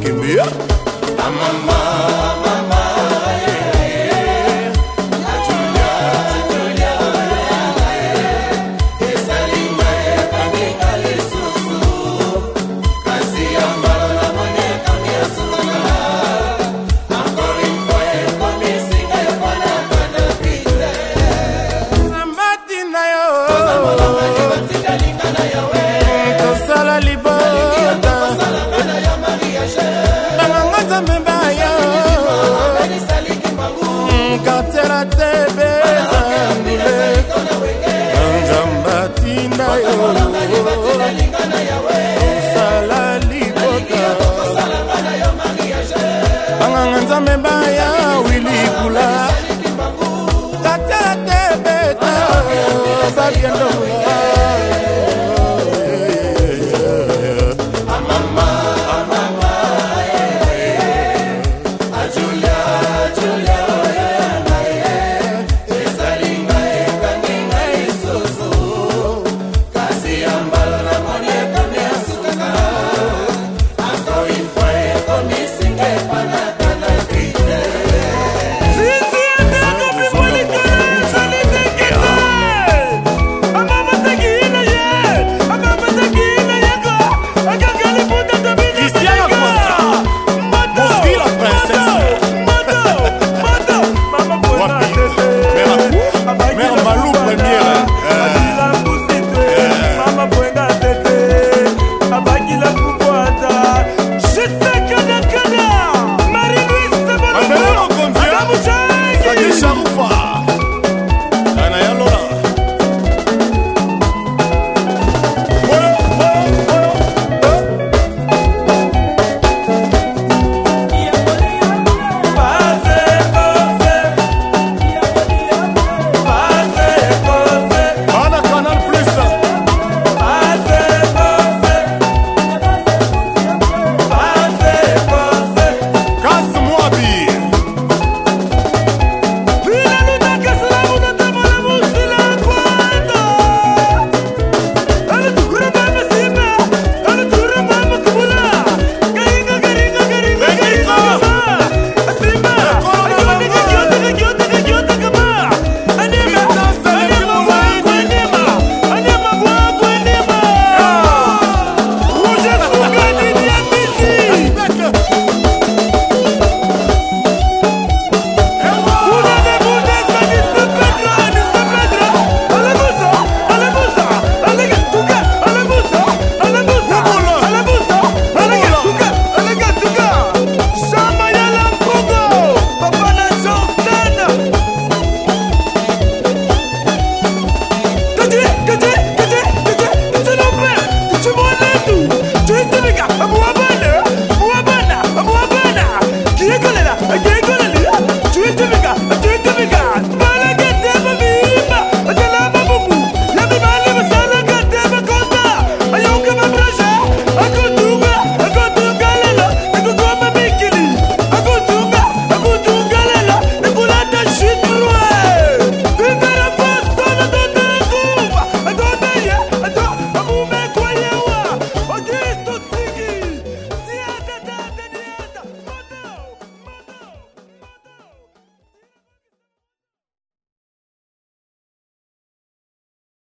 give me up. I'm a nzamba te bela nzamba tina yo